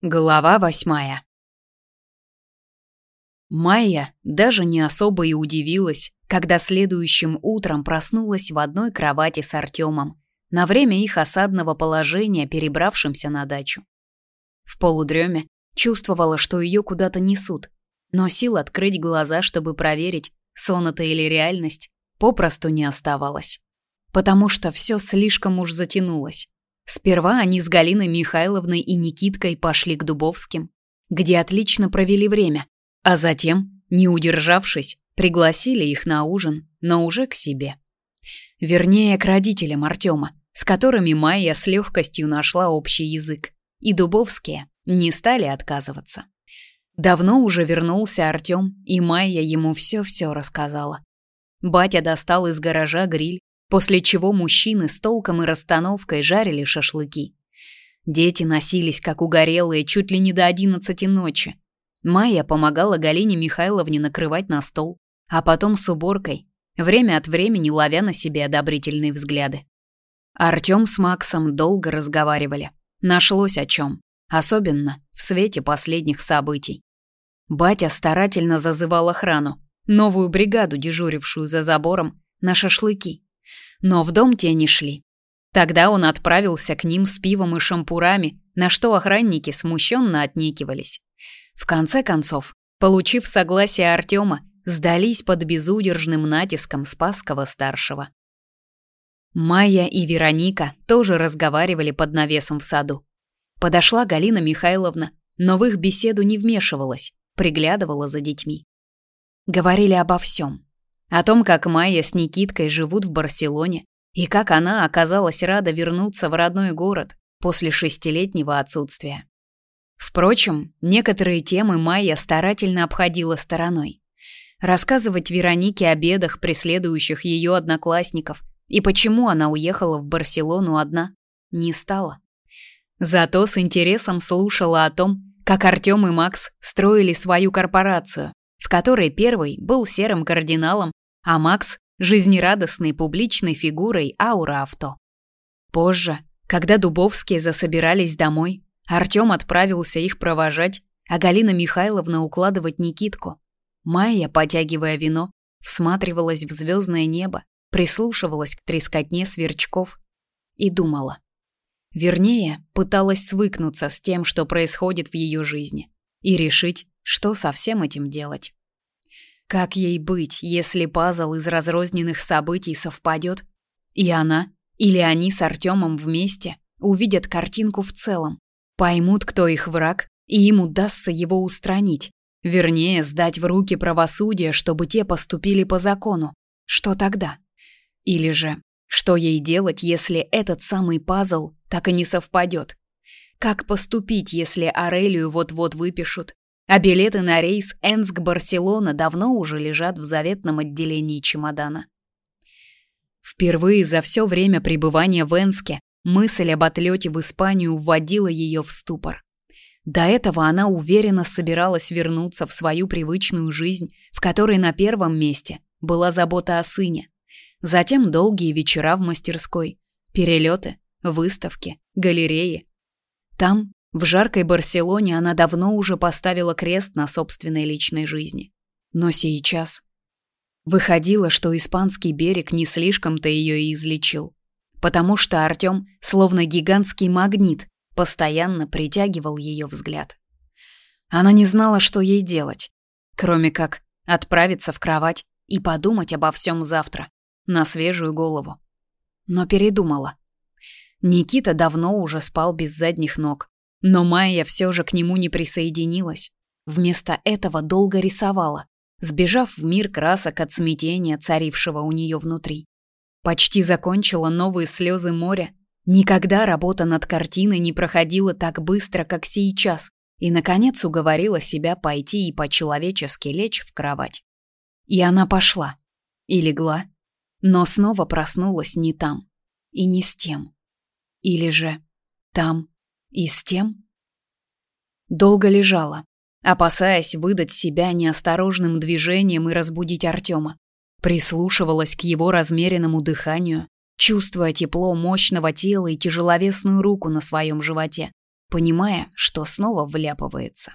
Глава восьмая. Майя даже не особо и удивилась, когда следующим утром проснулась в одной кровати с Артемом, на время их осадного положения, перебравшимся на дачу. В полудреме чувствовала, что ее куда-то несут, но сил открыть глаза, чтобы проверить, сон это или реальность, попросту не оставалось. Потому что все слишком уж затянулось. Сперва они с Галиной Михайловной и Никиткой пошли к Дубовским, где отлично провели время, а затем, не удержавшись, пригласили их на ужин, но уже к себе. Вернее, к родителям Артема, с которыми Майя с легкостью нашла общий язык, и Дубовские не стали отказываться. Давно уже вернулся Артем, и Майя ему все-все рассказала. Батя достал из гаража гриль, после чего мужчины с толком и расстановкой жарили шашлыки. Дети носились, как угорелые, чуть ли не до одиннадцати ночи. Майя помогала Галине Михайловне накрывать на стол, а потом с уборкой, время от времени ловя на себе одобрительные взгляды. Артём с Максом долго разговаривали. Нашлось о чем, особенно в свете последних событий. Батя старательно зазывал охрану, новую бригаду, дежурившую за забором, на шашлыки но в дом те не шли. Тогда он отправился к ним с пивом и шампурами, на что охранники смущенно отнекивались. В конце концов, получив согласие Артема, сдались под безудержным натиском Спасского-старшего. Майя и Вероника тоже разговаривали под навесом в саду. Подошла Галина Михайловна, но в их беседу не вмешивалась, приглядывала за детьми. Говорили обо всем. О том, как Майя с Никиткой живут в Барселоне и как она оказалась рада вернуться в родной город после шестилетнего отсутствия. Впрочем, некоторые темы Майя старательно обходила стороной. Рассказывать Веронике о бедах, преследующих ее одноклассников, и почему она уехала в Барселону одна, не стала. Зато с интересом слушала о том, как Артём и Макс строили свою корпорацию, в которой первый был серым кардиналом, а Макс – жизнерадостной публичной фигурой аура авто. Позже, когда Дубовские засобирались домой, Артём отправился их провожать, а Галина Михайловна укладывать Никитку. Майя, потягивая вино, всматривалась в звездное небо, прислушивалась к трескотне сверчков и думала. Вернее, пыталась свыкнуться с тем, что происходит в ее жизни, и решить, что со всем этим делать. Как ей быть, если пазл из разрозненных событий совпадет, и она или они с Артемом вместе увидят картинку в целом, поймут, кто их враг, и им удастся его устранить, вернее, сдать в руки правосудия, чтобы те поступили по закону. Что тогда? Или же, что ей делать, если этот самый пазл так и не совпадет? Как поступить, если Арелию вот-вот выпишут, а билеты на рейс Энск-Барселона давно уже лежат в заветном отделении чемодана. Впервые за все время пребывания в Энске мысль об отлете в Испанию вводила ее в ступор. До этого она уверенно собиралась вернуться в свою привычную жизнь, в которой на первом месте была забота о сыне. Затем долгие вечера в мастерской, перелеты, выставки, галереи. Там в жаркой Барселоне она давно уже поставила крест на собственной личной жизни. Но сейчас выходило, что испанский берег не слишком-то ее и излечил, потому что Артём, словно гигантский магнит, постоянно притягивал ее взгляд. Она не знала, что ей делать, кроме как отправиться в кровать и подумать обо всем завтра, на свежую голову. Но передумала. Никита давно уже спал без задних ног, но Майя все же к нему не присоединилась. Вместо этого долго рисовала, сбежав в мир красок от смятения, царившего у нее внутри. Почти закончила новые слезы моря. Никогда работа над картиной не проходила так быстро, как сейчас, и, наконец, уговорила себя пойти и по-человечески лечь в кровать. И она пошла. И легла. Но снова проснулась не там. И не с тем. Или же там и с тем? Долго лежала, опасаясь выдать себя неосторожным движением и разбудить Артема. Прислушивалась к его размеренному дыханию, чувствуя тепло мощного тела и тяжеловесную руку на своем животе. понимая, что снова вляпывается.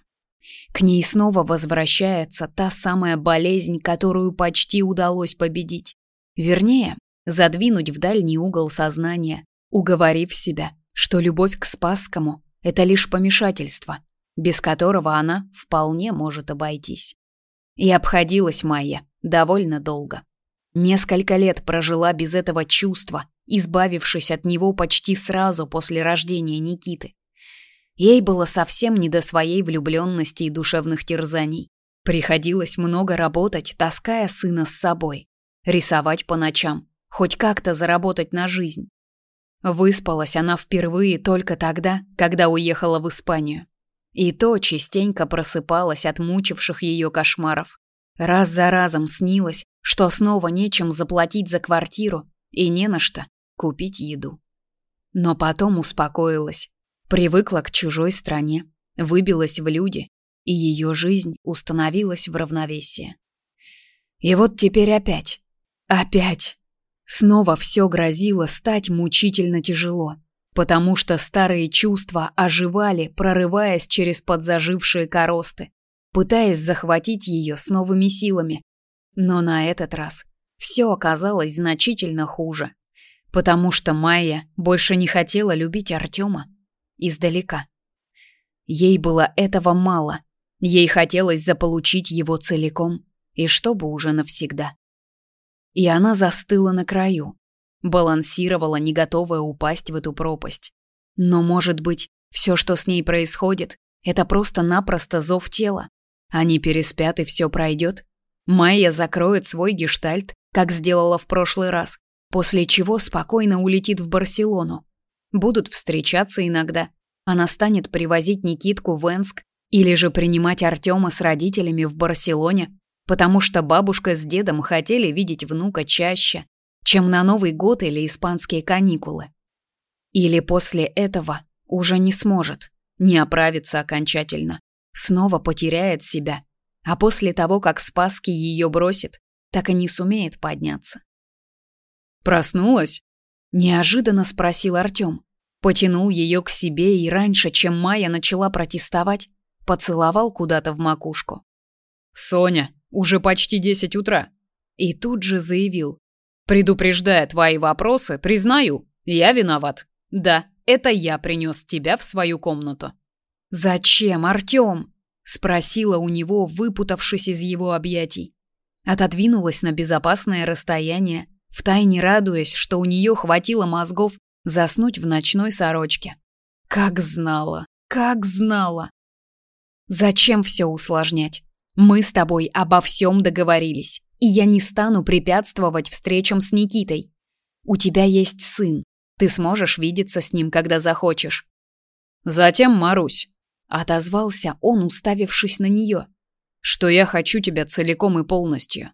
К ней снова возвращается та самая болезнь, которую почти удалось победить. Вернее, задвинуть в дальний угол сознания, уговорив себя, что любовь к Спасскому – это лишь помешательство, без которого она вполне может обойтись. И обходилась Майя довольно долго. Несколько лет прожила без этого чувства, избавившись от него почти сразу после рождения Никиты. Ей было совсем не до своей влюбленности и душевных терзаний. Приходилось много работать, таская сына с собой. Рисовать по ночам, хоть как-то заработать на жизнь. Выспалась она впервые только тогда, когда уехала в Испанию. И то частенько просыпалась от мучивших ее кошмаров. Раз за разом снилось, что снова нечем заплатить за квартиру и не на что купить еду. Но потом успокоилась, привыкла к чужой стране, выбилась в люди, и ее жизнь установилась в равновесии. И вот теперь опять, опять, снова все грозило стать мучительно тяжело, потому что старые чувства оживали, прорываясь через подзажившие коросты, пытаясь захватить ее с новыми силами. Но на этот раз все оказалось значительно хуже, потому что Майя больше не хотела любить Артема издалека. Ей было этого мало. Ей хотелось заполучить его целиком, и чтобы уже навсегда. И она застыла на краю, балансировала, не готовая упасть в эту пропасть. Но, может быть, все, что с ней происходит, это просто-напросто зов тела. Они переспят, и все пройдет. Майя закроет свой гештальт, как сделала в прошлый раз, после чего спокойно улетит в Барселону. Будут встречаться иногда. Она станет привозить Никитку в Энск или же принимать Артема с родителями в Барселоне, потому что бабушка с дедом хотели видеть внука чаще, чем на Новый год или испанские каникулы. Или после этого уже не сможет, не оправится окончательно, снова потеряет себя, а после того, как Спасский ее бросит, так и не сумеет подняться. «Проснулась?» – неожиданно спросил Артем. Потянул ее к себе и раньше, чем Майя начала протестовать, поцеловал куда-то в макушку. «Соня, уже почти десять утра». И тут же заявил. «Предупреждая твои вопросы, признаю, я виноват. Да, это я принес тебя в свою комнату». «Зачем, Артем?» – спросила у него, выпутавшись из его объятий. Отодвинулась на безопасное расстояние, втайне радуясь, что у нее хватило мозгов заснуть в ночной сорочке. Как знала, как знала. Зачем все усложнять? Мы с тобой обо всем договорились, и я не стану препятствовать встречам с Никитой. У тебя есть сын, ты сможешь видеться с ним, когда захочешь. Затем, Марусь, Отозвался он, уставившись на нее. Что я хочу тебя целиком и полностью.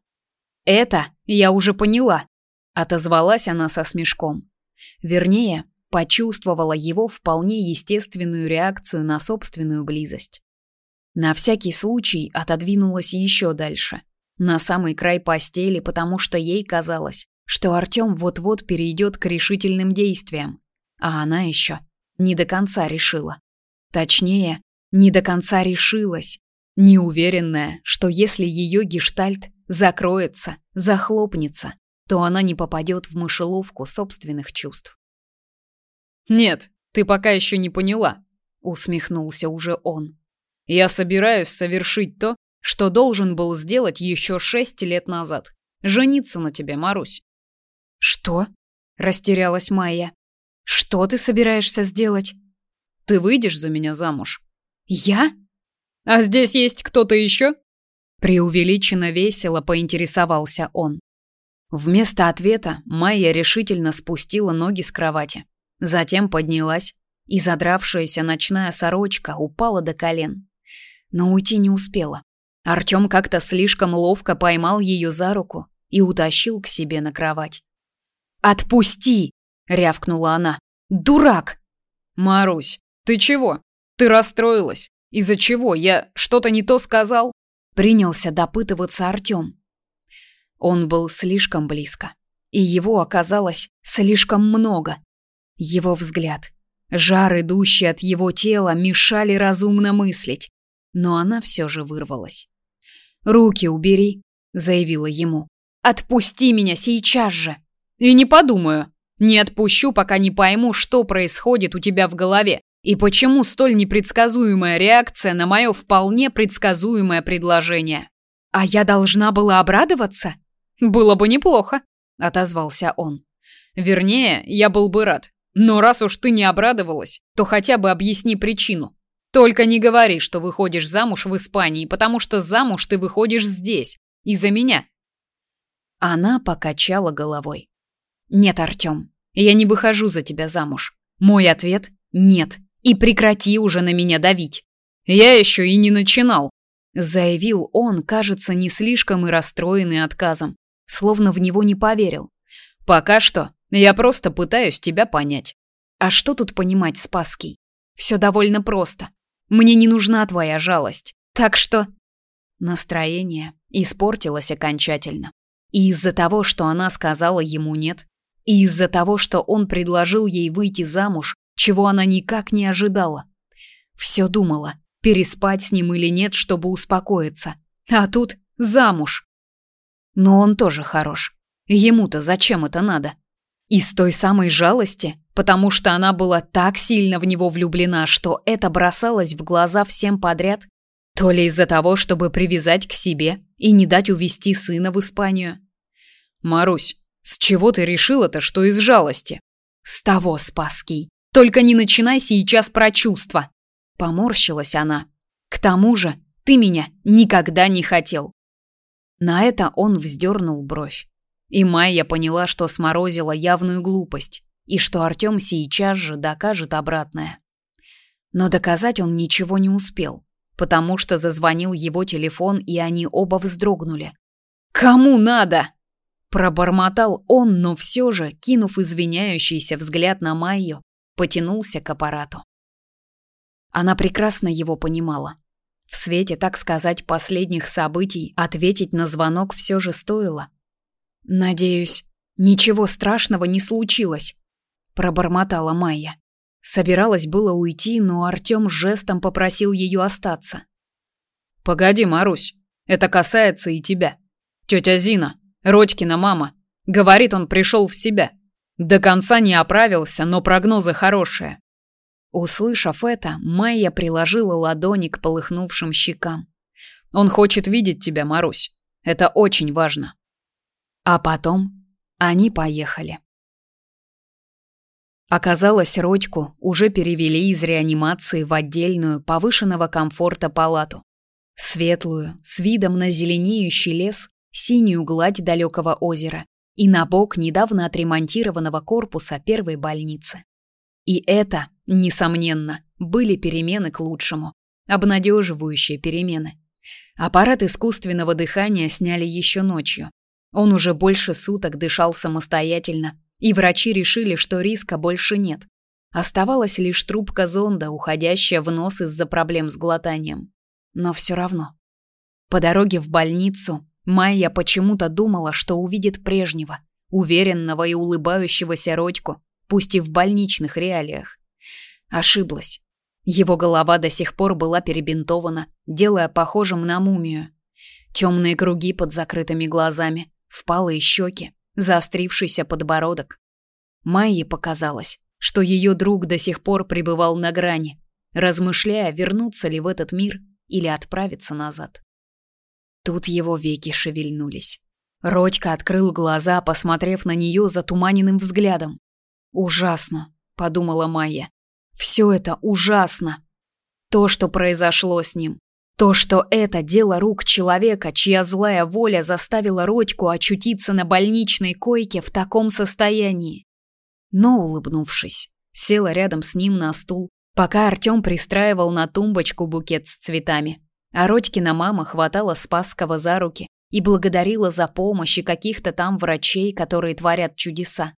Это я уже поняла. Отозвалась она со смешком. Вернее, почувствовала его вполне естественную реакцию на собственную близость. На всякий случай отодвинулась еще дальше, на самый край постели, потому что ей казалось, что Артем вот-вот перейдет к решительным действиям, а она еще не до конца решила. Точнее, не до конца решилась, неуверенная, что если ее гештальт закроется, захлопнется, то она не попадет в мышеловку собственных чувств. «Нет, ты пока еще не поняла», — усмехнулся уже он. «Я собираюсь совершить то, что должен был сделать еще шесть лет назад. Жениться на тебе, Марусь». «Что?» — растерялась Майя. «Что ты собираешься сделать?» «Ты выйдешь за меня замуж?» «Я? А здесь есть кто-то еще?» Преувеличенно весело поинтересовался он. Вместо ответа Майя решительно спустила ноги с кровати. Затем поднялась, и задравшаяся ночная сорочка упала до колен. Но уйти не успела. Артем как-то слишком ловко поймал ее за руку и утащил к себе на кровать. «Отпусти!» — рявкнула она. «Дурак!» «Марусь, ты чего?» Ты расстроилась? Из-за чего? Я что-то не то сказал? Принялся допытываться Артём. Он был слишком близко, и его оказалось слишком много. Его взгляд, Жар, идущий от его тела, мешали разумно мыслить, но она все же вырвалась. «Руки убери», — заявила ему. «Отпусти меня сейчас же!» «И не подумаю. Не отпущу, пока не пойму, что происходит у тебя в голове и почему столь непредсказуемая реакция на мое вполне предсказуемое предложение». «А я должна была обрадоваться?» «Было бы неплохо», — отозвался он. «Вернее, я был бы рад. Но раз уж ты не обрадовалась, то хотя бы объясни причину. Только не говори, что выходишь замуж в Испании, потому что замуж ты выходишь здесь, из-за меня. Она покачала головой. Нет, Артём, я не выхожу за тебя замуж. Мой ответ нет. И прекрати уже на меня давить. Я еще и не начинал, заявил он, кажется, не слишком и расстроенный отказом, словно в него не поверил. Пока что я просто пытаюсь тебя понять. А что тут понимать, Спасский? Все довольно просто. Мне не нужна твоя жалость. Так что настроение испортилось окончательно. И из-за того, что она сказала ему нет, и из-за того, что он предложил ей выйти замуж, чего она никак не ожидала. Все думала, переспать с ним или нет, чтобы успокоиться. А тут замуж. Но он тоже хорош. Ему-то зачем это надо? Из той самой жалости, потому что она была так сильно в него влюблена, что это бросалось в глаза всем подряд, то ли из-за того, чтобы привязать к себе и не дать увести сына в Испанию. Марусь, с чего ты решила-то, что из жалости? С того, Спасский. Только не начинай сейчас про чувства. Поморщилась она. К тому же, ты меня никогда не хотел. На это он вздернул бровь. И Майя поняла, что сморозила явную глупость, и что Артём сейчас же докажет обратное. Но доказать он ничего не успел, потому что зазвонил его телефон, и они оба вздрогнули. «Кому надо?» Пробормотал он, но все же, кинув извиняющийся взгляд на Майю, потянулся к аппарату. Она прекрасно его понимала. В свете, так сказать, последних событий ответить на звонок все же стоило. «Надеюсь, ничего страшного не случилось», — пробормотала Майя. Собиралась было уйти, но Артём жестом попросил ее остаться. «Погоди, Марусь, это касается и тебя. Тетя Зина, Родькина мама, говорит, он пришел в себя. До конца не оправился, но прогнозы хорошие». Услышав это, Майя приложила ладони к полыхнувшим щекам. «Он хочет видеть тебя, Марусь. Это очень важно». А потом они поехали. Оказалось, Родьку уже перевели из реанимации в отдельную повышенного комфорта палату. Светлую, с видом на зеленеющий лес, синюю гладь далекого озера и на бок недавно отремонтированного корпуса первой больницы. И это, несомненно, были перемены к лучшему, обнадеживающие перемены. Аппарат искусственного дыхания сняли еще ночью, он уже больше суток дышал самостоятельно, и врачи решили, что риска больше нет. Оставалась лишь трубка зонда, уходящая в нос из-за проблем с глотанием. Но все равно. По дороге в больницу Майя почему-то думала, что увидит прежнего, уверенного и улыбающегося Родьку, пусть и в больничных реалиях. Ошиблась. Его голова до сих пор была перебинтована, делая похожим на мумию. Темные круги под закрытыми глазами, впалые щеки, заострившийся подбородок. Майе показалось, что ее друг до сих пор пребывал на грани, размышляя, вернуться ли в этот мир или отправиться назад. Тут его веки шевельнулись. Родька открыл глаза, посмотрев на нее затуманенным взглядом. «Ужасно», — подумала Майя. «Все это ужасно. То, что произошло с ним, то, что это дело рук человека, чья злая воля заставила Родьку очутиться на больничной койке в таком состоянии. Но, улыбнувшись, села рядом с ним на стул, пока Артём пристраивал на тумбочку букет с цветами. А Родькина мама хватала Спасского за руки и благодарила за помощь и каких-то там врачей, которые творят чудеса.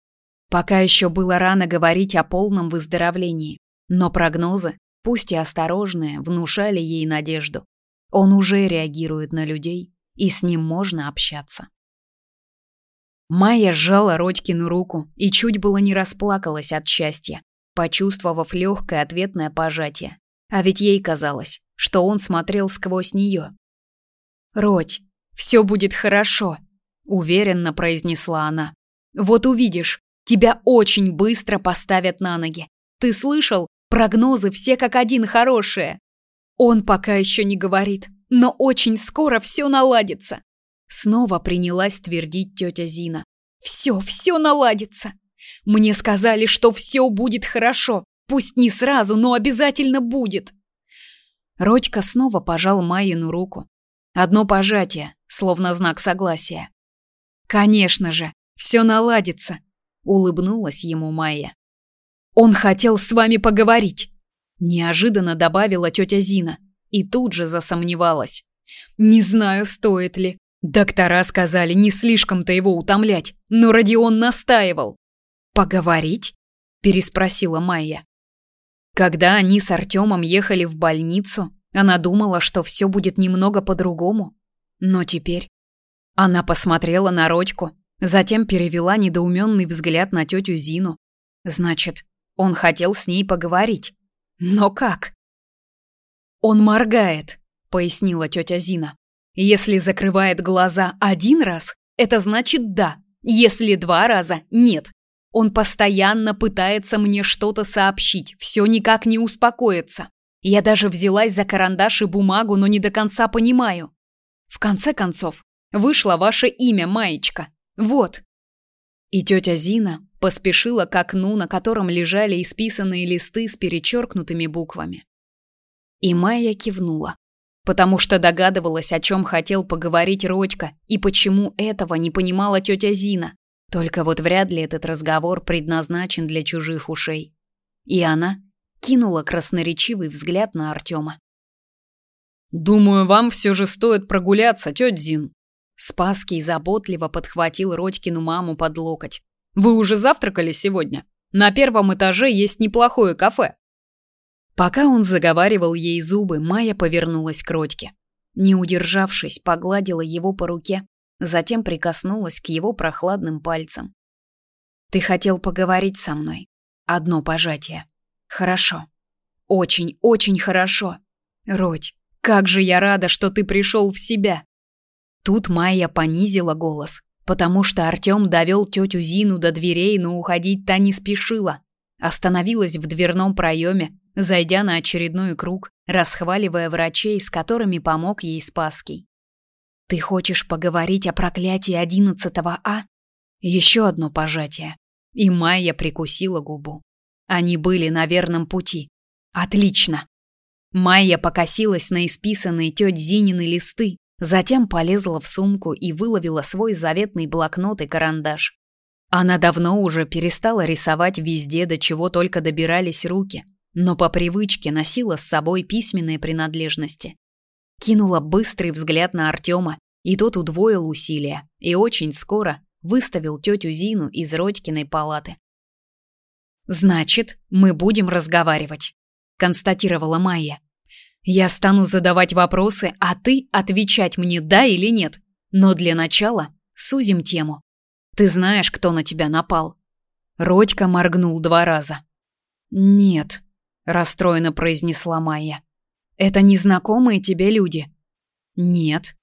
Пока еще было рано говорить о полном выздоровлении, но прогнозы, пусть и осторожные, внушали ей надежду. Он уже реагирует на людей, и с ним можно общаться. Майя сжала Родькину руку и чуть было не расплакалась от счастья. почувствовав легкое ответное пожатие. А ведь ей казалось, что он смотрел сквозь нее. «Родь, все будет хорошо», — уверенно произнесла она. «Вот увидишь, тебя очень быстро поставят на ноги. Ты слышал? Прогнозы все как один хорошие. Он пока еще не говорит, но очень скоро все наладится». Снова принялась твердить тетя Зина. «Все, все наладится. Мне сказали, что все будет хорошо. Пусть не сразу, но обязательно будет». Родька снова пожал Майину руку. Одно пожатие, словно знак согласия. «Конечно же, все наладится», — улыбнулась ему Майя. «Он хотел с вами поговорить», — неожиданно добавила тетя Зина и тут же засомневалась. «Не знаю, стоит ли. Доктора сказали не слишком-то его утомлять, но Родион настаивал». «Поговорить?» – переспросила Майя. Когда они с Артемом ехали в больницу, она думала, что все будет немного по-другому. Но теперь... Она посмотрела на Родьку, затем перевела недоуменный взгляд на тетю Зину. Значит, он хотел с ней поговорить. Но как? «Он моргает», — пояснила тетя Зина. «Если закрывает глаза один раз, это значит «да», если два раза – «нет». Он постоянно пытается мне что-то сообщить, все никак не успокоится. Я даже взялась за карандаш и бумагу, но не до конца понимаю. В конце концов, вышло ваше имя, Маечка. Вот. И тетя Зина поспешила к окну, на котором лежали исписанные листы с перечеркнутыми буквами. И Майя кивнула, потому что догадывалась, о чем хотел поговорить Родька и почему этого не понимала тетя Зина. Только вот вряд ли этот разговор предназначен для чужих ушей. И она кинула красноречивый взгляд на Артема. «Думаю, вам все же стоит прогуляться, тетя Зин». Спаский заботливо подхватил Родькину маму под локоть. «Вы уже завтракали сегодня? На первом этаже есть неплохое кафе». Пока он заговаривал ей зубы, Майя повернулась к Родьке. Не удержавшись, погладила его по руке, затем прикоснулась к его прохладным пальцам. «Ты хотел поговорить со мной. Одно пожатие. Хорошо. Очень, очень хорошо. Родь, как же я рада, что ты пришел в себя. Тут Майя понизила голос, потому что Артём довел тетю Зину до дверей, но уходить та не спешила. Остановилась в дверном проеме, зайдя на очередной круг, расхваливая врачей, с которыми помог ей Спасский. «Ты хочешь поговорить о проклятии одиннадцатого А?» Еще одно пожатие. И Майя прикусила губу. Они были на верном пути. Отлично. Майя покосилась на исписанные тёть Зинины листы, затем полезла в сумку и выловила свой заветный блокнот и карандаш. Она давно уже перестала рисовать везде, до чего только добирались руки, но по привычке носила с собой письменные принадлежности. Кинула быстрый взгляд на Артема, и тот удвоил усилия и очень скоро выставил тетю Зину из Родькиной палаты. Значит, мы будем разговаривать, констатировала Майя. Я стану задавать вопросы, а ты отвечать мне да или нет. Но для начала сузим тему. Ты знаешь, кто на тебя напал? Родька моргнул два раза. Нет, расстроенно произнесла Майя. Это незнакомые тебе люди? Нет.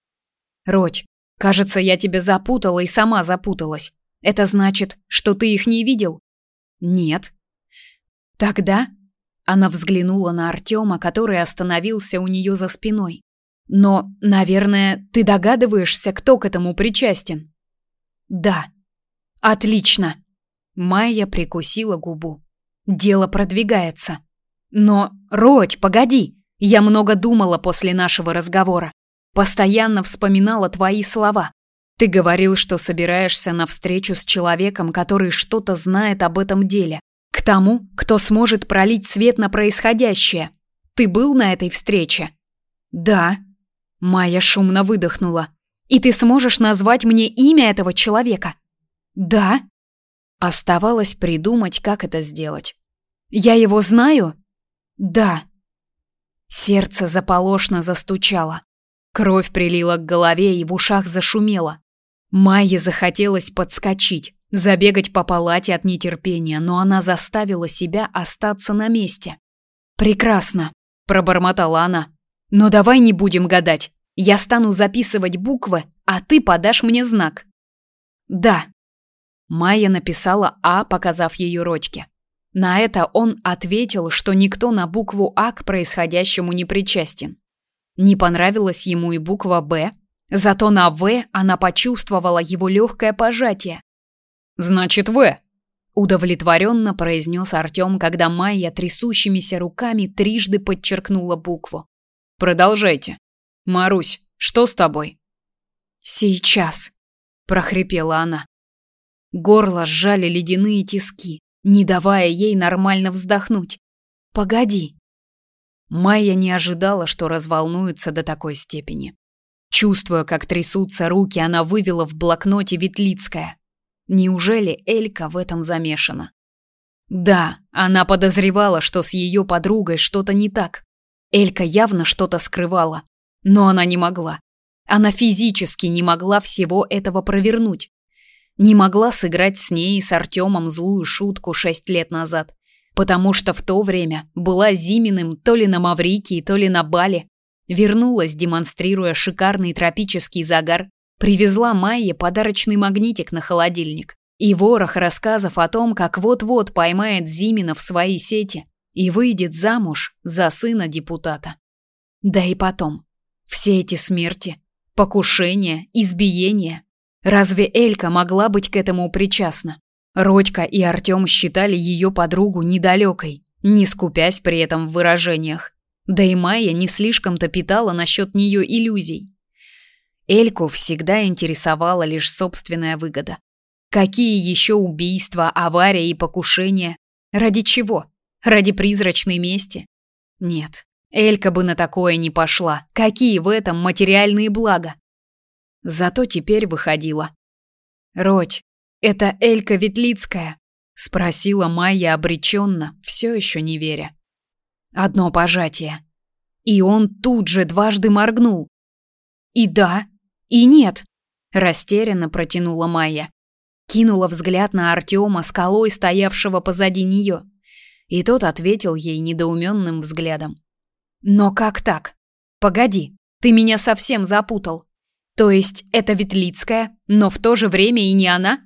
Родь, кажется, я тебя запутала и сама запуталась. Это значит, что ты их не видел? Нет. Тогда она взглянула на Артема, который остановился у нее за спиной. Но, наверное, ты догадываешься, кто к этому причастен? Да. Отлично. Майя прикусила губу. Дело продвигается. Но, Родь, погоди. Я много думала после нашего разговора. Постоянно вспоминала твои слова. Ты говорил, что собираешься на встречу с человеком, который что-то знает об этом деле. Тому, кто сможет пролить свет на происходящее. Ты был на этой встрече? Да. Майя шумно выдохнула. И ты сможешь назвать мне имя этого человека? Да. Оставалось придумать, как это сделать. Я его знаю? Да. Сердце заполошно застучало. Кровь прилила к голове и в ушах зашумело. Майе захотелось подскочить, забегать по палате от нетерпения, но она заставила себя остаться на месте. «Прекрасно», — пробормотала она. «Но давай не будем гадать. Я стану записывать буквы, а ты подашь мне знак». «Да». Майя написала «А», показав ее Родьке. На это он ответил, что никто на букву «А» к происходящему не причастен. Не понравилась ему и буква «Б», зато на «В» она почувствовала его легкое пожатие. «Значит, «В», удовлетворенно произнес Артем, когда Майя трясущимися руками трижды подчеркнула букву. «Продолжайте. Марусь, что с тобой?» «Сейчас», — прохрипела она. Горло сжали ледяные тиски не давая ей нормально вздохнуть. «Погоди». Майя не ожидала, что разволнуется до такой степени. Чувствуя, как трясутся руки, она вывела в блокноте Ветлицкая. Неужели Элька в этом замешана? Да, она подозревала, что с ее подругой что-то не так. Элька явно что-то скрывала, но она не могла. Она физически не могла всего этого провернуть. Не могла сыграть с ней и с Артемом злую шутку шесть лет назад, потому что в то время была Зиминым то ли на Маврикии, то ли на Бали. Вернулась, демонстрируя шикарный тропический загар, привезла Майе подарочный магнитик на холодильник и ворох рассказов о том, как вот-вот поймает Зимина в свои сети и выйдет замуж за сына депутата. Да и потом, все эти смерти, покушения, избиения, Разве Элька могла быть к этому причастна? Родька и Артём считали её подругу недалекой, не скупясь при этом в выражениях. Да и Майя не слишком-то питала насчет неё иллюзий. Эльку всегда интересовала лишь собственная выгода. Какие ещё убийства, аварии и покушения? Ради чего? Ради призрачной мести? Нет, Элька бы на такое не пошла. Какие в этом материальные блага? Зато теперь выходила. «Родь, это Элька Ветлицкая?» — спросила Майя обреченно, все еще не веря. Одно пожатие. И он тут же дважды моргнул. «И да, и нет», — растерянно протянула Майя. Кинула взгляд на Артема, скалой стоявшего позади нее. И тот ответил ей недоуменным взглядом. «Но как так? Погоди, ты меня совсем запутал. То есть это Ветлицкая, но в то же время и не она?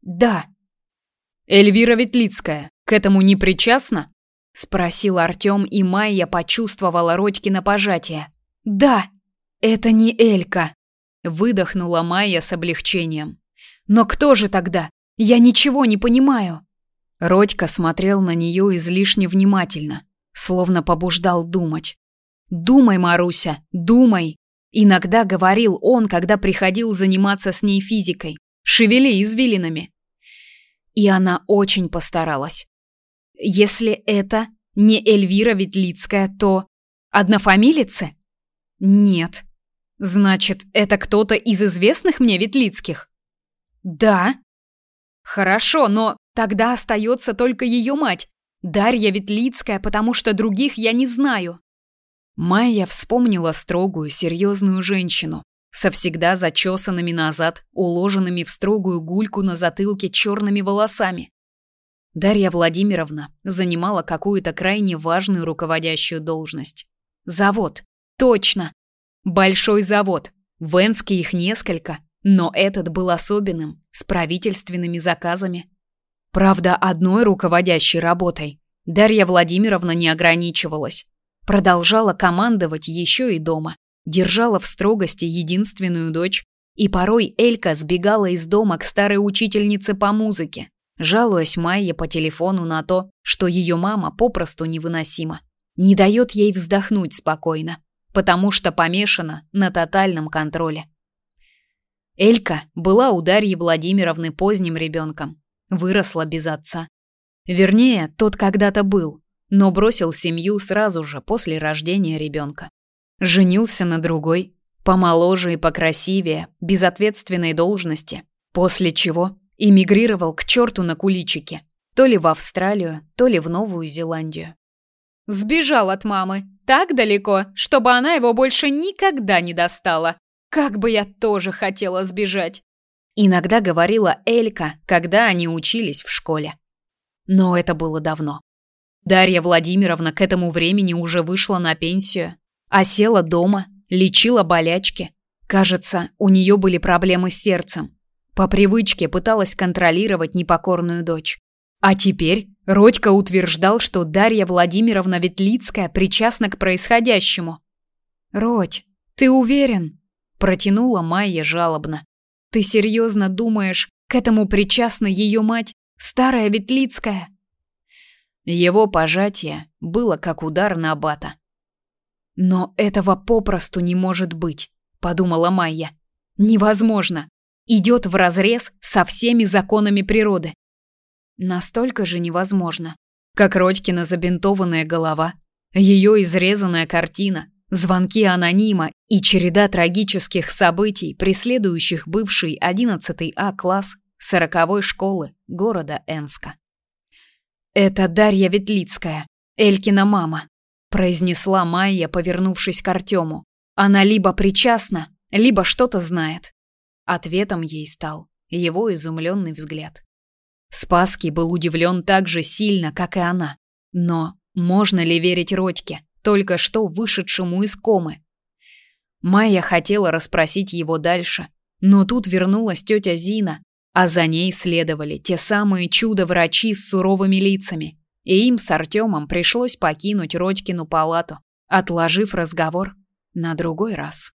Да. Эльвира Ветлицкая к этому не причастна? Спросил Артем, и Майя почувствовала Родькино пожатие. Да, это не Элька. Выдохнула Майя с облегчением. Но кто же тогда? Я ничего не понимаю. Родька смотрел на нее излишне внимательно, словно побуждал думать. Думай, Маруся, думай. Иногда говорил он, когда приходил заниматься с ней физикой. Шевели извилинами. И она очень постаралась. Если это не Эльвира Ветлицкая, то однофамилицы? Нет. Значит, это кто-то из известных мне Ветлицких? Да. Хорошо, но тогда остается только ее мать, Дарья Ветлицкая, потому что других я не знаю. Майя вспомнила строгую, серьезную женщину, со всегда зачесанными назад, уложенными в строгую гульку на затылке черными волосами. Дарья Владимировна занимала какую-то крайне важную руководящую должность. Завод. Точно. Большой завод. В Энске их несколько, но этот был особенным, с правительственными заказами. Правда, одной руководящей работой Дарья Владимировна не ограничивалась. Продолжала командовать еще и дома, держала в строгости единственную дочь, и порой Элька сбегала из дома к старой учительнице по музыке, жалуясь Майе по телефону на то, что ее мама попросту невыносима. Не дает ей вздохнуть спокойно, потому что помешана на тотальном контроле. Элька была у Дарьи Владимировны поздним ребенком, выросла без отца. Вернее, тот когда-то был, но бросил семью сразу же после рождения ребенка. Женился на другой, помоложе и покрасивее, без ответственной должности, после чего эмигрировал к черту на куличике, то ли в Австралию, то ли в Новую Зеландию. Сбежал от мамы, так далеко, чтобы она его больше никогда не достала. Как бы я тоже хотела сбежать. Иногда говорила Элька, когда они учились в школе. Но это было давно. Дарья Владимировна к этому времени уже вышла на пенсию, а села дома, лечила болячки. Кажется, у нее были проблемы с сердцем. По привычке пыталась контролировать непокорную дочь. А теперь Родька утверждал, что Дарья Владимировна Ветлицкая причастна к происходящему. «Родь, ты уверен?» – протянула Майя жалобно. «Ты серьезно думаешь, к этому причастна ее мать, старая Ветлицкая?» Его пожатие было как удар на бата. «Но этого попросту не может быть», – подумала Майя. «Невозможно. Идет вразрез со всеми законами природы. Настолько же невозможно, как Родькина забинтованная голова, ее изрезанная картина, звонки анонима и череда трагических событий, преследующих бывший 11 А класс 40-й школы города Энска. «Это Дарья Ветлицкая, Элькина мама», произнесла Майя, повернувшись к Артему. «Она либо причастна, либо что-то знает». Ответом ей стал его изумленный взгляд. Спаский был удивлен так же сильно, как и она. Но можно ли верить Родьке, только что вышедшему из комы? Майя хотела расспросить его дальше, но тут вернулась тетя Зина, а за ней следовали те самые чудо-врачи с суровыми лицами. И им с Артемом пришлось покинуть Родькину палату, отложив разговор на другой раз.